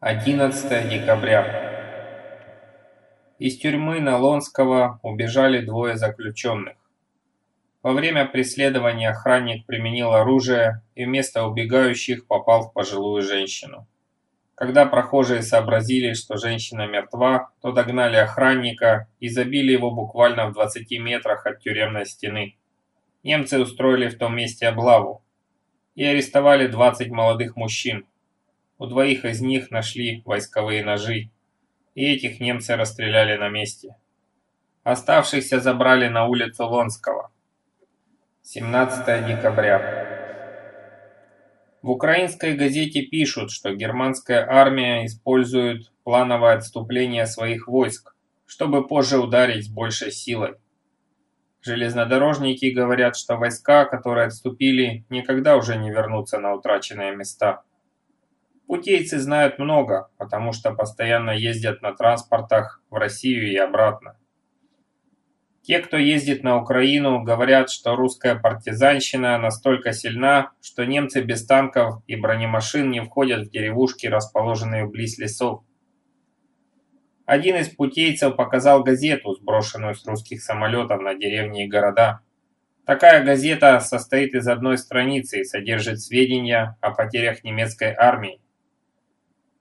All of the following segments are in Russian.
11 декабря. Из тюрьмы Налонского убежали двое заключенных. Во время преследования охранник применил оружие и вместо убегающих попал в пожилую женщину. Когда прохожие сообразили, что женщина мертва, то догнали охранника и забили его буквально в 20 метрах от тюремной стены. Немцы устроили в том месте облаву и арестовали 20 молодых мужчин, у двоих из них нашли войсковые ножи, и этих немцы расстреляли на месте. Оставшихся забрали на улицу Лонского. 17 декабря. В украинской газете пишут, что германская армия использует плановое отступление своих войск, чтобы позже ударить с большей силой. Железнодорожники говорят, что войска, которые отступили, никогда уже не вернутся на утраченные места. Путейцы знают много, потому что постоянно ездят на транспортах в Россию и обратно. Те, кто ездит на Украину, говорят, что русская партизанщина настолько сильна, что немцы без танков и бронемашин не входят в деревушки, расположенные вблизь лесов. Один из путейцев показал газету, сброшенную с русских самолетов на деревни и города. Такая газета состоит из одной страницы и содержит сведения о потерях немецкой армии.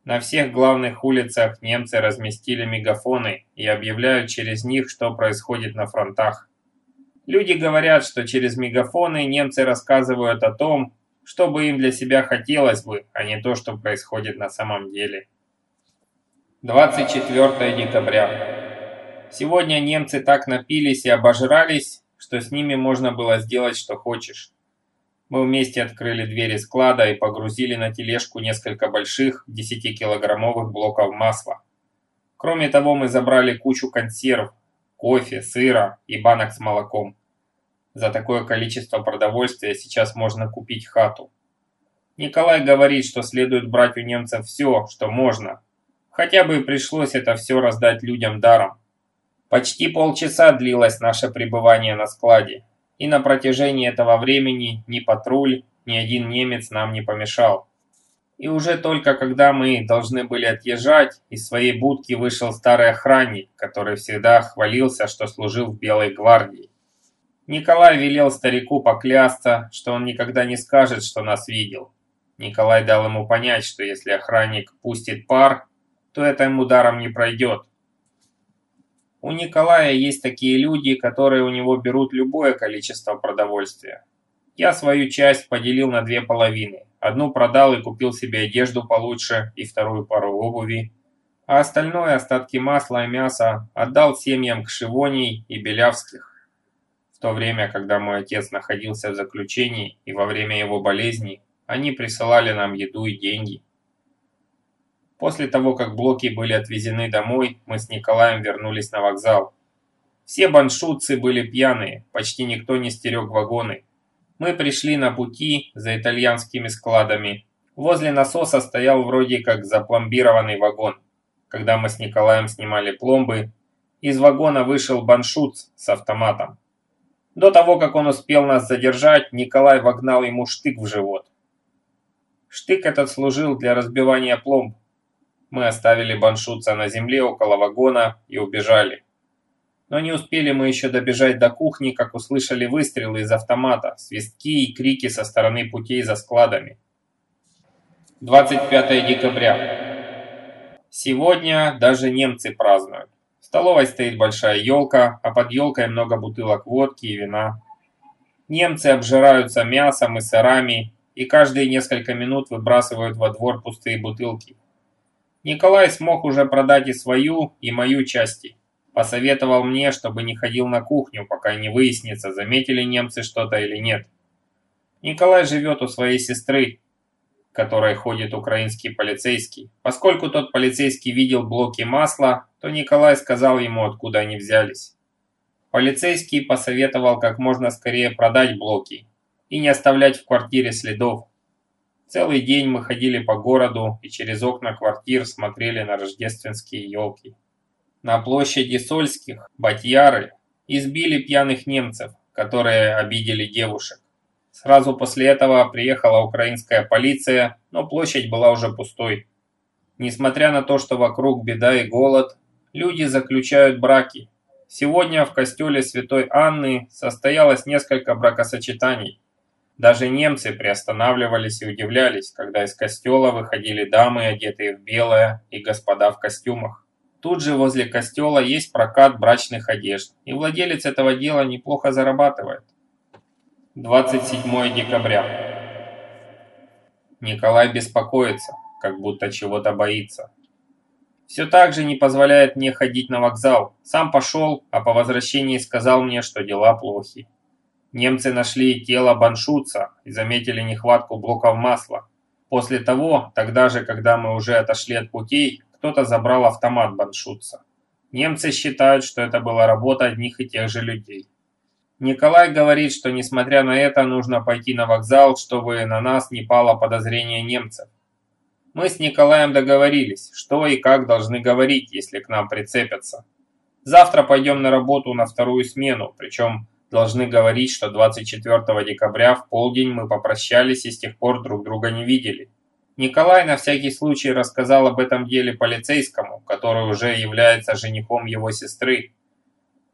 На всех главных улицах немцы разместили мегафоны и объявляют через них, что происходит на фронтах. Люди говорят, что через мегафоны немцы рассказывают о том, что бы им для себя хотелось бы, а не то, что происходит на самом деле. 24 декабря. Сегодня немцы так напились и обожрались, что с ними можно было сделать, что хочешь. Мы вместе открыли двери склада и погрузили на тележку несколько больших 10-килограммовых блоков масла. Кроме того, мы забрали кучу консерв, кофе, сыра и банок с молоком. За такое количество продовольствия сейчас можно купить хату. Николай говорит, что следует брать у немцев все, что можно. Хотя бы и пришлось это все раздать людям даром. Почти полчаса длилось наше пребывание на складе и на протяжении этого времени ни патруль, ни один немец нам не помешал. И уже только когда мы должны были отъезжать, из своей будки вышел старый охранник, который всегда хвалился, что служил в Белой гвардии. Николай велел старику поклясться, что он никогда не скажет, что нас видел. Николай дал ему понять, что если охранник пустит пар, то это ему даром не пройдет, у Николая есть такие люди, которые у него берут любое количество продовольствия. Я свою часть поделил на две половины. Одну продал и купил себе одежду получше и вторую пару обуви. А остальное, остатки масла и мяса, отдал семьям Кшивоней и Белявских. В то время, когда мой отец находился в заключении и во время его болезни, они присылали нам еду и деньги. После того, как блоки были отвезены домой, мы с Николаем вернулись на вокзал. Все баншутцы были пьяные, почти никто не стерег вагоны. Мы пришли на пути за итальянскими складами. Возле насоса стоял вроде как запломбированный вагон. Когда мы с Николаем снимали пломбы, из вагона вышел баншут с автоматом. До того, как он успел нас задержать, Николай вогнал ему штык в живот. Штык этот служил для разбивания пломб. Мы оставили баншутца на земле около вагона и убежали. Но не успели мы еще добежать до кухни, как услышали выстрелы из автомата, свистки и крики со стороны путей за складами. 25 декабря. Сегодня даже немцы празднуют. В столовой стоит большая елка, а под елкой много бутылок водки и вина. Немцы обжираются мясом и сырами, и каждые несколько минут выбрасывают во двор пустые бутылки. Николай смог уже продать и свою, и мою части. Посоветовал мне, чтобы не ходил на кухню, пока не выяснится, заметили немцы что-то или нет. Николай живет у своей сестры, которой ходит украинский полицейский. Поскольку тот полицейский видел блоки масла, то Николай сказал ему, откуда они взялись. Полицейский посоветовал как можно скорее продать блоки и не оставлять в квартире следов, Целый день мы ходили по городу и через окна квартир смотрели на рождественские елки. На площади Сольских батьяры избили пьяных немцев, которые обидели девушек. Сразу после этого приехала украинская полиция, но площадь была уже пустой. Несмотря на то, что вокруг беда и голод, люди заключают браки. Сегодня в костеле Святой Анны состоялось несколько бракосочетаний. Даже немцы приостанавливались и удивлялись, когда из костела выходили дамы, одетые в белое, и господа в костюмах. Тут же возле костела есть прокат брачных одежд, и владелец этого дела неплохо зарабатывает. 27 декабря. Николай беспокоится, как будто чего-то боится. Все так же не позволяет мне ходить на вокзал. Сам пошел, а по возвращении сказал мне, что дела плохи. Немцы нашли тело Баншуца и заметили нехватку блоков масла. После того, тогда же, когда мы уже отошли от путей, кто-то забрал автомат Баншуца. Немцы считают, что это была работа одних и тех же людей. Николай говорит, что несмотря на это нужно пойти на вокзал, чтобы на нас не пало подозрение немцев. Мы с Николаем договорились, что и как должны говорить, если к нам прицепятся. Завтра пойдем на работу на вторую смену, причем должны говорить, что 24 декабря в полдень мы попрощались и с тех пор друг друга не видели. Николай на всякий случай рассказал об этом деле полицейскому, который уже является женихом его сестры.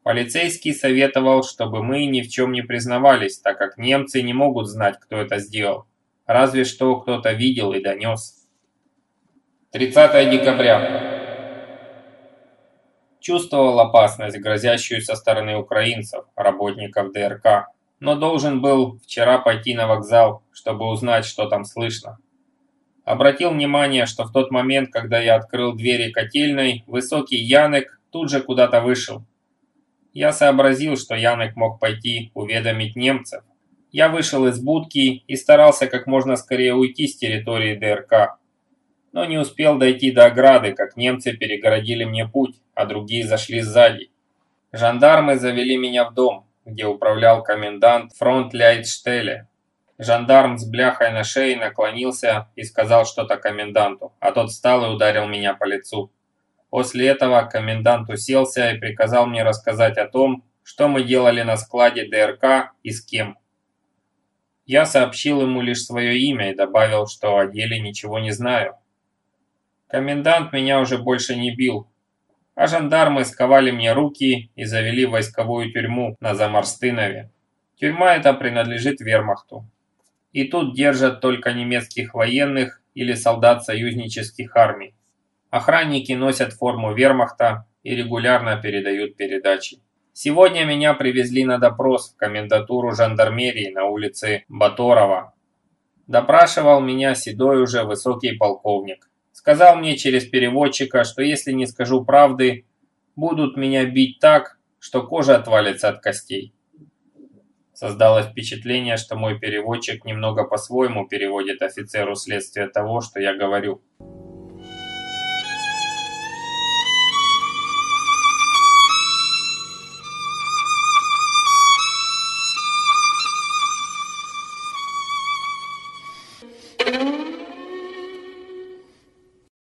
Полицейский советовал, чтобы мы ни в чем не признавались, так как немцы не могут знать, кто это сделал. Разве что кто-то видел и донес. 30 декабря. Чувствовал опасность, грозящую со стороны украинцев, работников ДРК, но должен был вчера пойти на вокзал, чтобы узнать, что там слышно. Обратил внимание, что в тот момент, когда я открыл двери котельной, высокий Янек тут же куда-то вышел. Я сообразил, что Янек мог пойти уведомить немцев. Я вышел из будки и старался как можно скорее уйти с территории ДРК но не успел дойти до ограды, как немцы перегородили мне путь, а другие зашли сзади. Жандармы завели меня в дом, где управлял комендант фронт-ляйтштеля. Жандарм с бляхой на шее наклонился и сказал что-то коменданту, а тот встал и ударил меня по лицу. После этого комендант уселся и приказал мне рассказать о том, что мы делали на складе ДРК и с кем. Я сообщил ему лишь свое имя и добавил, что о деле ничего не знаю. Комендант меня уже больше не бил, а жандармы сковали мне руки и завели в войсковую тюрьму на Замарстынове. Тюрьма эта принадлежит вермахту. И тут держат только немецких военных или солдат союзнических армий. Охранники носят форму вермахта и регулярно передают передачи. Сегодня меня привезли на допрос в комендатуру жандармерии на улице Баторова. Допрашивал меня седой уже высокий полковник. Сказал мне через переводчика, что если не скажу правды, будут меня бить так, что кожа отвалится от костей. Создалось впечатление, что мой переводчик немного по-своему переводит офицеру следствия того, что я говорю.